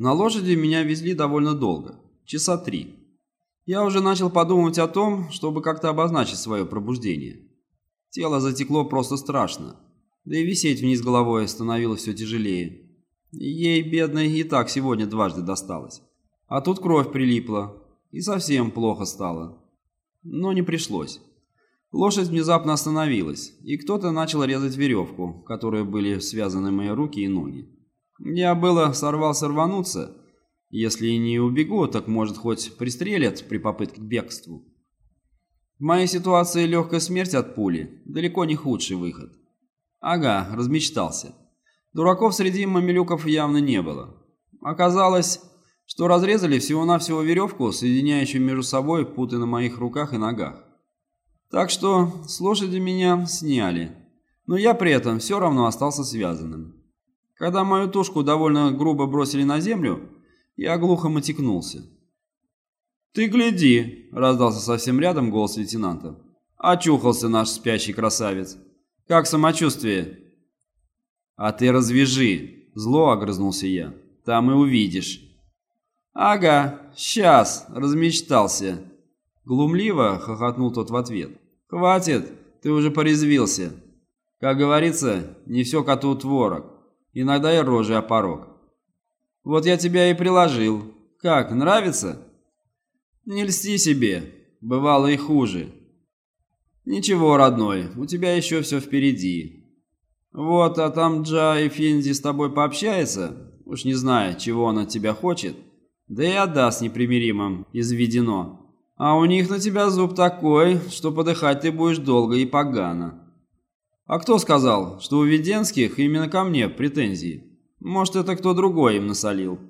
На лошади меня везли довольно долго, часа три. Я уже начал подумывать о том, чтобы как-то обозначить свое пробуждение. Тело затекло просто страшно, да и висеть вниз головой становилось все тяжелее. Ей, бедной, и так сегодня дважды досталось. А тут кровь прилипла, и совсем плохо стало. Но не пришлось. Лошадь внезапно остановилась, и кто-то начал резать веревку, которой были связаны мои руки и ноги. Я было сорвался рвануться. Если и не убегу, так может хоть пристрелят при попытке к бегству. В моей ситуации легкая смерть от пули – далеко не худший выход. Ага, размечтался. Дураков среди мамилюков явно не было. Оказалось, что разрезали всего-навсего веревку, соединяющую между собой путы на моих руках и ногах. Так что с лошади меня сняли, но я при этом все равно остался связанным. Когда мою тушку довольно грубо бросили на землю, я глухо мотикнулся. «Ты гляди!» – раздался совсем рядом голос лейтенанта. «Очухался наш спящий красавец! Как самочувствие?» «А ты развяжи!» – зло огрызнулся я. «Там и увидишь!» «Ага, сейчас, размечтался!» Глумливо хохотнул тот в ответ. «Хватит, ты уже порезвился. Как говорится, не все коту творог иногда и рожей о порог. Вот я тебя и приложил. Как, нравится? Не льсти себе, бывало и хуже. Ничего, родной, у тебя еще все впереди. Вот, а там Джа и Финзи с тобой пообщается, уж не знаю, чего он от тебя хочет, да и отдаст непримиримым, изведено. А у них на тебя зуб такой, что подыхать ты будешь долго и погано. А кто сказал, что у Веденских именно ко мне претензии? Может, это кто другой им насолил?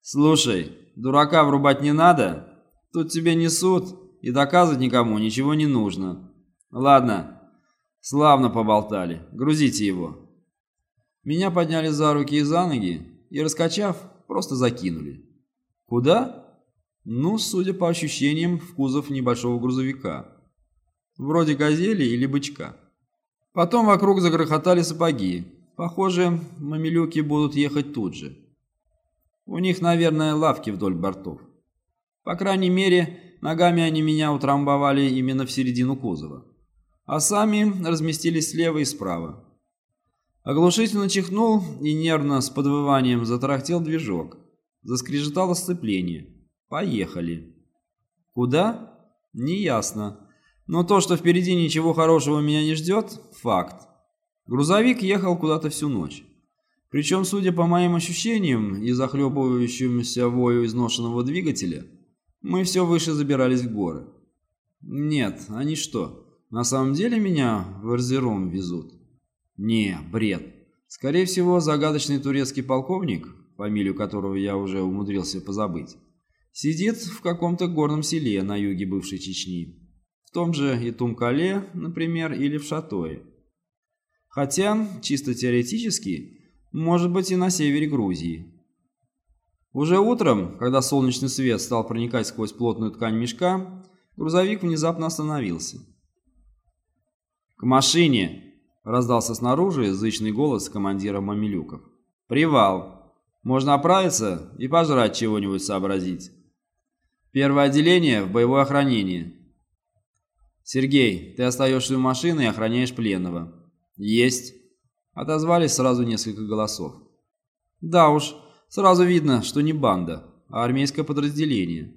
Слушай, дурака врубать не надо? Тут тебе не суд, и доказывать никому ничего не нужно. Ладно, славно поболтали. Грузите его. Меня подняли за руки и за ноги, и, раскачав, просто закинули. Куда? Ну, судя по ощущениям, в кузов небольшого грузовика. Вроде газели или бычка. Потом вокруг загрохотали сапоги. Похоже, мамилюки будут ехать тут же. У них, наверное, лавки вдоль бортов. По крайней мере, ногами они меня утрамбовали именно в середину кузова. А сами разместились слева и справа. Оглушительно чихнул и нервно с подвыванием затарахтел движок. Заскрежетало сцепление. Поехали. Куда? Неясно. Но то, что впереди ничего хорошего меня не ждет – факт. Грузовик ехал куда-то всю ночь. Причем, судя по моим ощущениям и захлебывающемуся вою изношенного двигателя, мы все выше забирались в горы. Нет, они что, на самом деле меня в Эрзером везут? Не, бред. Скорее всего, загадочный турецкий полковник, фамилию которого я уже умудрился позабыть, сидит в каком-то горном селе на юге бывшей Чечни том же Итумкале, например, или в Шатое. Хотя, чисто теоретически, может быть и на севере Грузии. Уже утром, когда солнечный свет стал проникать сквозь плотную ткань мешка, грузовик внезапно остановился. «К машине!» – раздался снаружи язычный голос командира Мамилюков. «Привал! Можно оправиться и пожрать чего-нибудь сообразить. Первое отделение в боевое охранение. «Сергей, ты остаешься у машины и охраняешь пленного». «Есть». Отозвались сразу несколько голосов. «Да уж, сразу видно, что не банда, а армейское подразделение».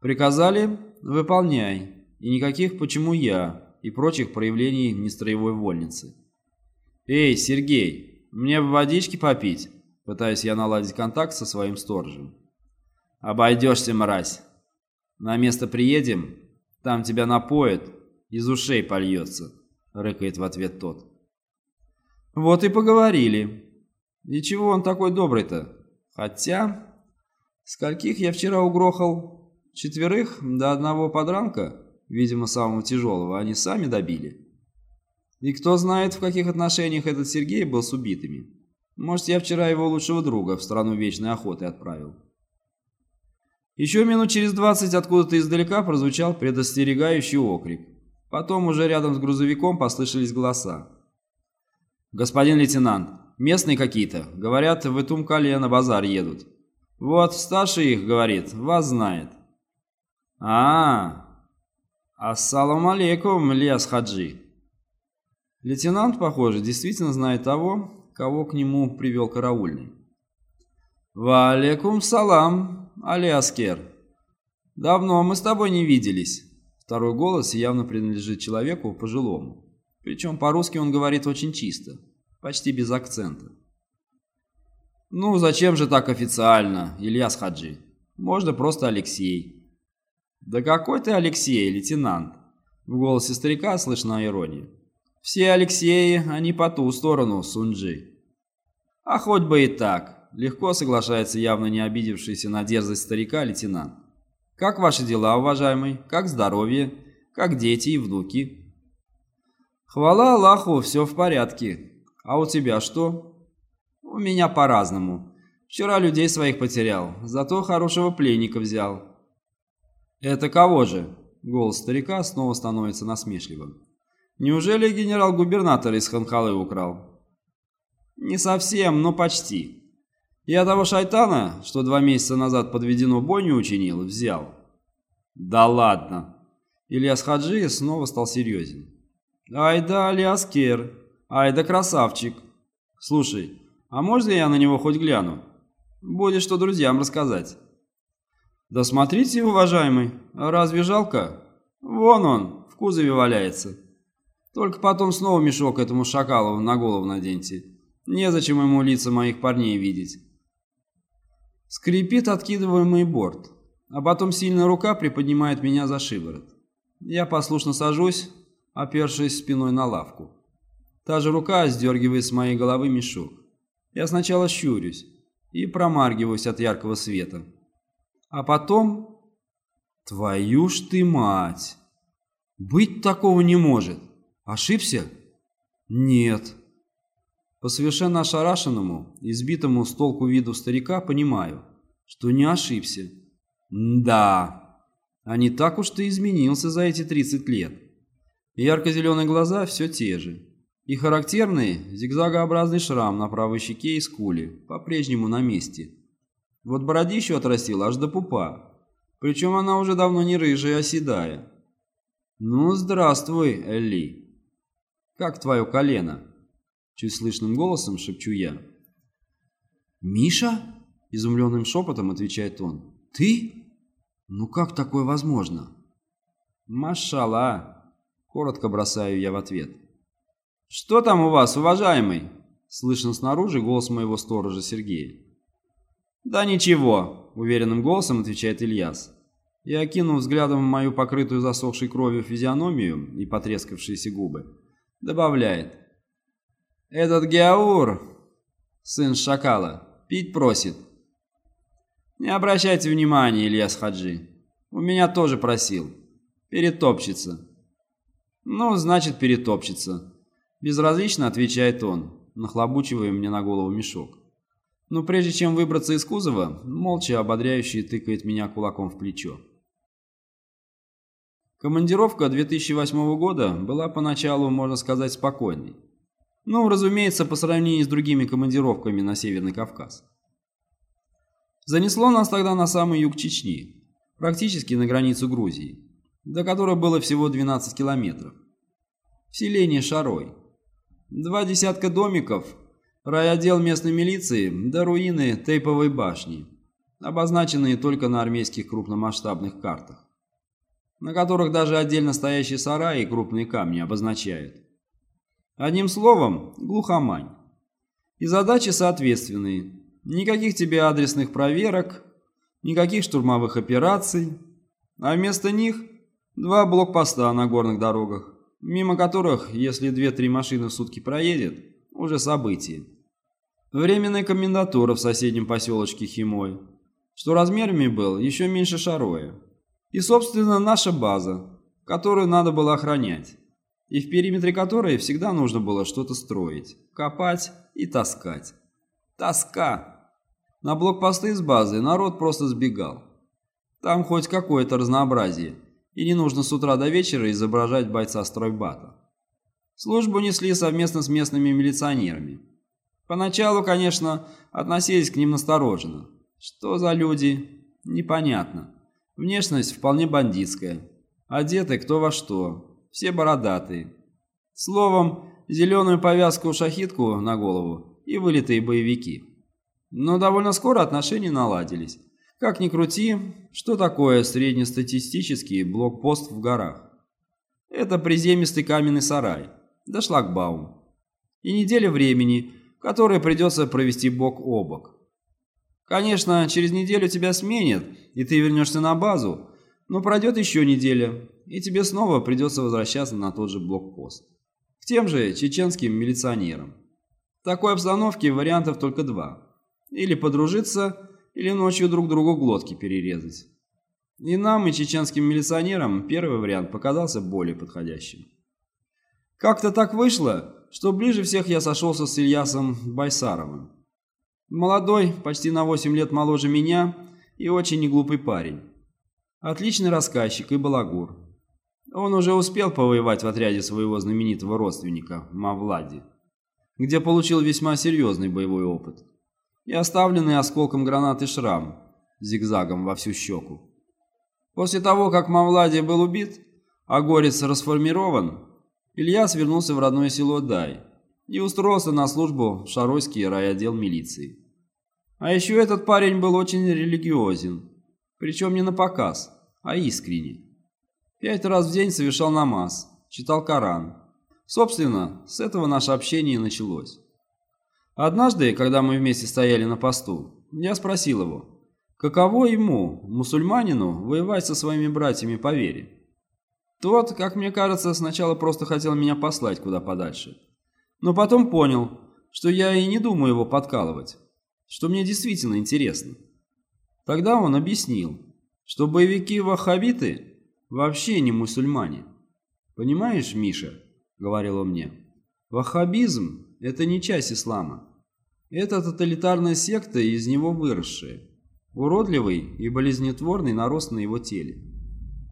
«Приказали? Выполняй. И никаких «почему я» и прочих проявлений нестроевой вольницы». «Эй, Сергей, мне в водички попить?» Пытаюсь я наладить контакт со своим сторожем. «Обойдешься, мразь. На место приедем, там тебя напоят, из ушей польется», — рыкает в ответ тот. «Вот и поговорили. И чего он такой добрый-то? Хотя... Скольких я вчера угрохал? Четверых до одного подранка, видимо, самого тяжелого, они сами добили. И кто знает, в каких отношениях этот Сергей был с убитыми. Может, я вчера его лучшего друга в страну вечной охоты отправил». Еще минут через двадцать откуда-то издалека прозвучал предостерегающий окрик. Потом уже рядом с грузовиком послышались голоса. «Господин лейтенант, местные какие-то. Говорят, в Итумкале на базар едут. Вот старший их, говорит, вас знает. а Ассалам алейкум, Ильяс Хаджи. Лейтенант, похоже, действительно знает того, кого к нему привел караульный. «Ва алейкум салам, Алиаскер. Давно мы с тобой не виделись». Второй голос явно принадлежит человеку пожилому. Причем по-русски он говорит очень чисто, почти без акцента. «Ну, зачем же так официально, Ильяс Хаджи? Можно просто Алексей». «Да какой ты Алексей, лейтенант?» В голосе старика слышна ирония. «Все Алексеи, они по ту сторону, Сунджи». «А хоть бы и так», — легко соглашается явно не обидевшийся на дерзость старика лейтенант. «Как ваши дела, уважаемый? Как здоровье? Как дети и внуки?» «Хвала Аллаху, все в порядке. А у тебя что?» У меня по-разному. Вчера людей своих потерял, зато хорошего пленника взял. Это кого же? Голос старика снова становится насмешливым. Неужели генерал-губернатор из Ханхалы украл? Не совсем, но почти. Я того шайтана, что два месяца назад подведено бойню учинил, взял. Да ладно. Ильяс Хаджи снова стал серьезен. Ай да, Алиаскер, ай да красавчик. Слушай, а можно я на него хоть гляну? Будет что друзьям рассказать. Да смотрите, уважаемый, разве жалко? Вон он, в кузове валяется. Только потом снова мешок этому шакалу на голову наденьте. Незачем ему лица моих парней видеть. Скрипит откидываемый борт, а потом сильная рука приподнимает меня за шиворот. Я послушно сажусь, опершись спиной на лавку. Та же рука сдергивает с моей головы мешок. Я сначала щурюсь и промаргиваюсь от яркого света. А потом... Твою ж ты мать! Быть такого не может. Ошибся? Нет. По совершенно ошарашенному, избитому с толку виду старика понимаю, что не ошибся. Да, а не так уж ты изменился за эти 30 лет. Ярко-зеленые глаза все те же. И характерный зигзагообразный шрам на правой щеке и скуле, по-прежнему на месте. Вот бородищу отрастил аж до пупа, причем она уже давно не рыжая, а седая. «Ну, здравствуй, Элли. Как твое колено?» Чуть слышным голосом шепчу я. «Миша?» – изумленным шепотом отвечает он. «Ты? Ну как такое возможно?» «Машалла!» – коротко бросаю я в ответ. «Что там у вас, уважаемый?» Слышно снаружи голос моего сторожа Сергея. «Да ничего», — уверенным голосом отвечает Ильяс. И, окинув взглядом мою покрытую засохшей кровью физиономию и потрескавшиеся губы, добавляет. «Этот Геаур, сын Шакала, пить просит». «Не обращайте внимания, Ильяс Хаджи. У меня тоже просил. Перетопчется». «Ну, значит, перетопчется». Безразлично отвечает он, нахлобучивая мне на голову мешок. Но прежде чем выбраться из кузова, молча ободряюще тыкает меня кулаком в плечо. Командировка 2008 года была поначалу, можно сказать, спокойной. Ну, разумеется, по сравнению с другими командировками на Северный Кавказ. Занесло нас тогда на самый юг Чечни, практически на границу Грузии, до которой было всего 12 километров. В селение Шарой. Два десятка домиков, райотдел местной милиции до руины Тейповой башни, обозначенные только на армейских крупномасштабных картах, на которых даже отдельно стоящие сараи и крупные камни обозначают. Одним словом, глухомань. И задачи соответственные. Никаких тебе адресных проверок, никаких штурмовых операций, а вместо них два блокпоста на горных дорогах мимо которых, если две-три машины в сутки проедет, уже событие. Временная комендатура в соседнем поселочке Химой, что размерами был еще меньше Шароя. И, собственно, наша база, которую надо было охранять, и в периметре которой всегда нужно было что-то строить, копать и таскать. Тоска! На блокпосты с базы народ просто сбегал. Там хоть какое-то разнообразие – и не нужно с утра до вечера изображать бойца стройбата. Службу несли совместно с местными милиционерами. Поначалу, конечно, относились к ним настороженно, Что за люди? Непонятно. Внешность вполне бандитская. Одеты кто во что. Все бородатые. Словом, зеленую повязку-шахитку на голову и вылитые боевики. Но довольно скоро отношения наладились. Как ни крути, что такое среднестатистический блокпост в горах? Это приземистый каменный сарай, да шлагбаум. И неделя времени, которое придется провести бок о бок. Конечно, через неделю тебя сменят, и ты вернешься на базу, но пройдет еще неделя, и тебе снова придется возвращаться на тот же блокпост. К тем же чеченским милиционерам. В такой обстановке вариантов только два. Или подружиться, или ночью друг другу глотки перерезать. И нам, и чеченским милиционерам первый вариант показался более подходящим. Как-то так вышло, что ближе всех я сошелся с Ильясом Байсаровым. Молодой, почти на 8 лет моложе меня и очень неглупый парень. Отличный рассказчик и балагур. Он уже успел повоевать в отряде своего знаменитого родственника Мавлади, где получил весьма серьезный боевой опыт и оставленный осколком гранаты шрам зигзагом во всю щеку. После того, как Мавлади был убит, а Горец расформирован, Илья свернулся в родное село Дай и устроился на службу в Шаройский райотдел милиции. А еще этот парень был очень религиозен, причем не на показ, а искренне. Пять раз в день совершал намаз, читал Коран. Собственно, с этого наше общение началось. Однажды, когда мы вместе стояли на посту, я спросил его, каково ему, мусульманину, воевать со своими братьями по вере. Тот, как мне кажется, сначала просто хотел меня послать куда подальше. Но потом понял, что я и не думаю его подкалывать, что мне действительно интересно. Тогда он объяснил, что боевики-ваххабиты вообще не мусульмане. «Понимаешь, Миша?» — говорил он мне. «Ваххабизм — это не часть ислама. Это тоталитарная секта, из него выросшая. Уродливый и болезнетворный нарост на его теле.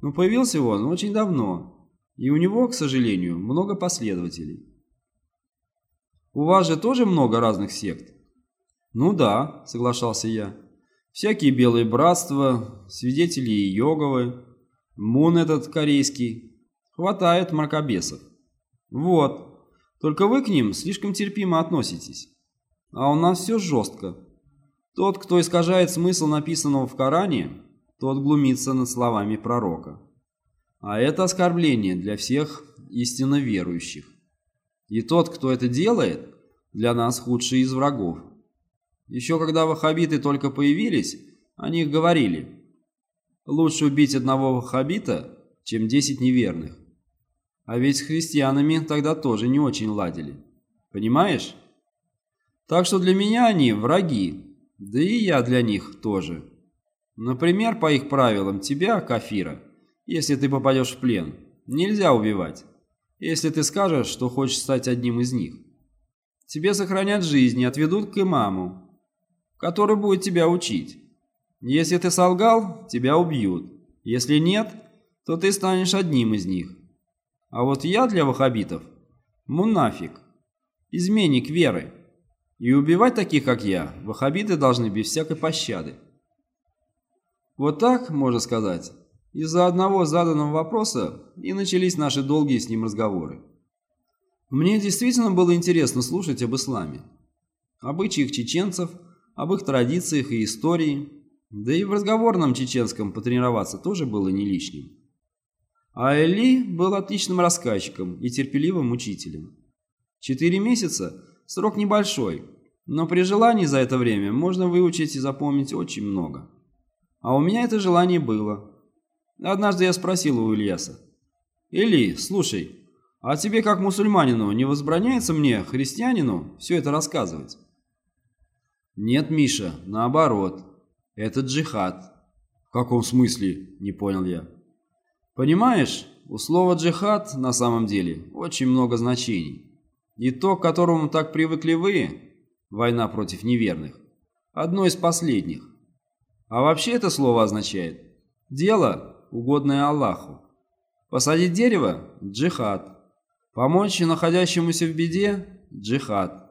Но появился он очень давно, и у него, к сожалению, много последователей. У вас же тоже много разных сект? Ну да, соглашался я. Всякие белые братства, свидетели Йоговы, Мун этот корейский. Хватает мракобесов. Вот. Только вы к ним слишком терпимо относитесь. А у нас все жестко. Тот, кто искажает смысл написанного в Коране, тот глумится над словами пророка. А это оскорбление для всех истинно верующих. И тот, кто это делает, для нас худший из врагов. Еще когда ваххабиты только появились, о них говорили, лучше убить одного ваххабита, чем десять неверных. А ведь с христианами тогда тоже не очень ладили. Понимаешь? Так что для меня они враги, да и я для них тоже. Например, по их правилам, тебя, Кафира, если ты попадешь в плен, нельзя убивать, если ты скажешь, что хочешь стать одним из них. Тебе сохранят жизнь и отведут к имаму, который будет тебя учить. Если ты солгал, тебя убьют. Если нет, то ты станешь одним из них. А вот я для ваххабитов – мунафик, изменник веры. И убивать таких, как я, ваххабиты должны без всякой пощады. Вот так, можно сказать, из-за одного заданного вопроса и начались наши долгие с ним разговоры. Мне действительно было интересно слушать об исламе, обычаях чеченцев, об их традициях и истории, да и в разговорном чеченском потренироваться тоже было не лишним. А Эли был отличным рассказчиком и терпеливым учителем. Четыре месяца – срок небольшой, но при желании за это время можно выучить и запомнить очень много. А у меня это желание было. Однажды я спросил у Ильяса. «Или, слушай, а тебе как мусульманину не возбраняется мне, христианину, все это рассказывать?» «Нет, Миша, наоборот. Это джихад». «В каком смысле?» – не понял я. «Понимаешь, у слова «джихад» на самом деле очень много значений. И то, к которому так привыкли вы, война против неверных, одно из последних. А вообще это слово означает «дело, угодное Аллаху». Посадить дерево – джихад. Помочь находящемуся в беде – джихад.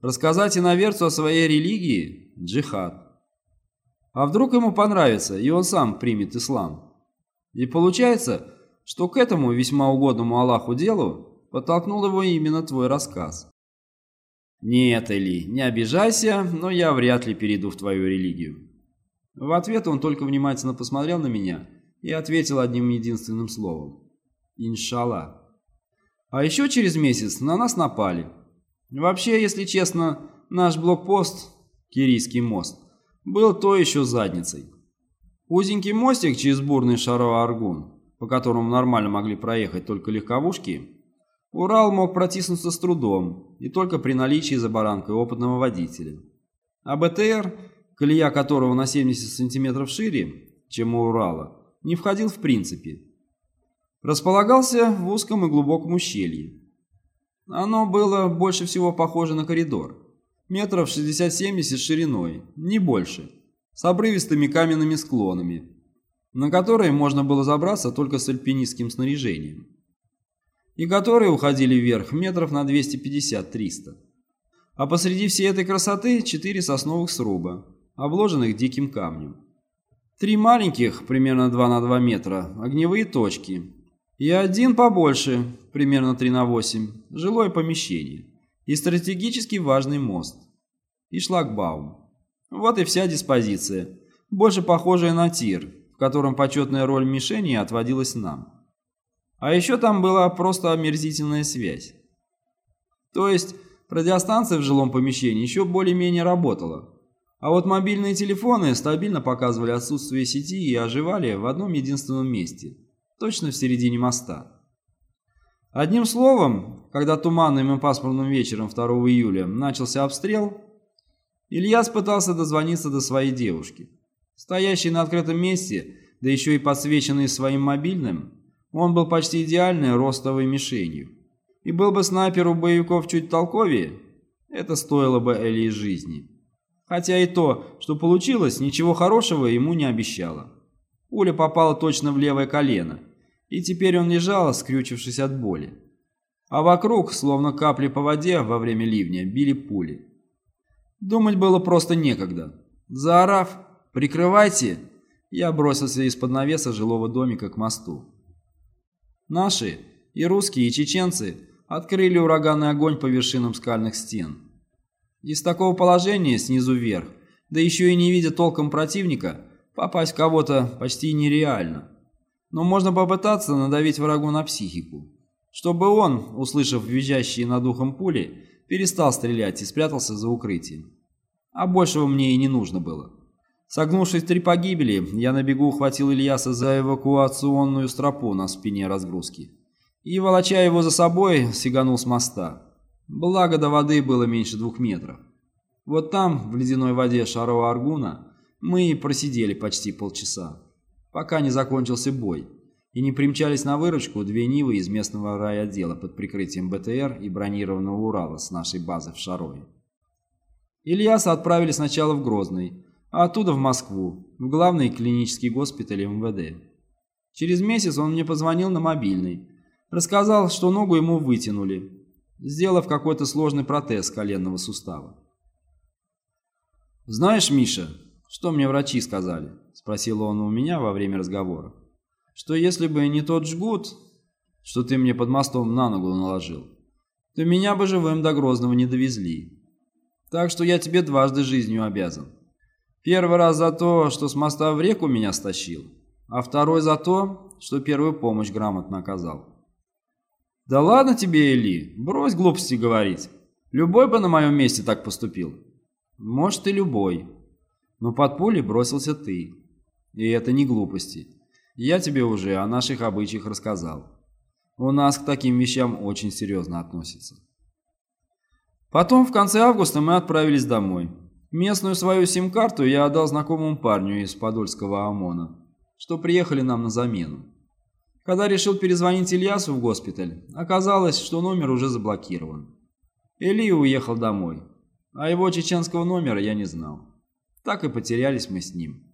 Рассказать иноверцу о своей религии – джихад. А вдруг ему понравится, и он сам примет ислам? И получается, что к этому весьма угодному Аллаху делу подтолкнул его именно твой рассказ. «Нет, Эли, не обижайся, но я вряд ли перейду в твою религию». В ответ он только внимательно посмотрел на меня и ответил одним единственным словом. «Иншалла». А еще через месяц на нас напали. Вообще, если честно, наш блокпост, Кирийский мост, был то еще задницей. Узенький мостик через бурный Шаро-Аргун, по которому нормально могли проехать только легковушки, Урал мог протиснуться с трудом и только при наличии за баранкой опытного водителя. А БТР, колея которого на 70 сантиметров шире, чем у Урала, не входил в принципе. Располагался в узком и глубоком ущелье. Оно было больше всего похоже на коридор, метров 60-70 шириной, не больше, с обрывистыми каменными склонами, на которые можно было забраться только с альпинистским снаряжением и которые уходили вверх метров на 250-300. А посреди всей этой красоты четыре сосновых сруба, обложенных диким камнем. Три маленьких, примерно 2 на 2 метра, огневые точки, и один побольше, примерно 3 на 8, жилое помещение, и стратегически важный мост, и шлагбаум. Вот и вся диспозиция, больше похожая на тир, в котором почетная роль мишени отводилась нам. А еще там была просто омерзительная связь. То есть радиостанция в жилом помещении еще более-менее работала. А вот мобильные телефоны стабильно показывали отсутствие сети и оживали в одном единственном месте, точно в середине моста. Одним словом, когда туманным и пасмурным вечером 2 июля начался обстрел, Ильяс пытался дозвониться до своей девушки. Стоящей на открытом месте, да еще и подсвеченной своим мобильным, он был почти идеальной ростовой мишенью. И был бы снайпер у боевиков чуть толковее, это стоило бы Эли жизни. Хотя и то, что получилось, ничего хорошего ему не обещало. Пуля попала точно в левое колено, и теперь он лежал, скрючившись от боли. А вокруг, словно капли по воде во время ливня, били пули. Думать было просто некогда. Заорав «Прикрывайте!», я бросился из-под навеса жилого домика к мосту. Наши, и русские, и чеченцы, открыли ураганный огонь по вершинам скальных стен. Из такого положения, снизу вверх, да еще и не видя толком противника, попасть в кого-то почти нереально. Но можно попытаться надавить врагу на психику, чтобы он, услышав визжащие над ухом пули, перестал стрелять и спрятался за укрытием. А большего мне и не нужно было. Согнувшись три погибели, я на бегу ухватил Ильяса за эвакуационную стропу на спине разгрузки. И, волоча его за собой, сиганул с моста. Благо до воды было меньше двух метров. Вот там, в ледяной воде Шарова Аргуна, мы и просидели почти полчаса, пока не закончился бой, и не примчались на выручку две Нивы из местного райотдела под прикрытием БТР и бронированного Урала с нашей базы в Шарове. Ильяса отправили сначала в Грозный, а оттуда в Москву, в главный клинический госпиталь МВД. Через месяц он мне позвонил на мобильный, рассказал, что ногу ему вытянули, сделав какой-то сложный протез коленного сустава. «Знаешь, Миша, что мне врачи сказали?» – спросил он у меня во время разговора. «Что если бы не тот жгут, что ты мне под мостом на ногу наложил, то меня бы живым до Грозного не довезли. Так что я тебе дважды жизнью обязан. Первый раз за то, что с моста в реку меня стащил, а второй за то, что первую помощь грамотно оказал. «Да ладно тебе, Эли, брось глупости говорить. Любой бы на моем месте так поступил». «Может, и любой. Но под пулей бросился ты. И это не глупости. Я тебе уже о наших обычаях рассказал. У нас к таким вещам очень серьезно относятся». Потом, в конце августа, мы отправились домой. Местную свою сим-карту я отдал знакомому парню из Подольского ОМОНа, что приехали нам на замену. Когда решил перезвонить Ильясу в госпиталь, оказалось, что номер уже заблокирован. Илья уехал домой, а его чеченского номера я не знал. Так и потерялись мы с ним.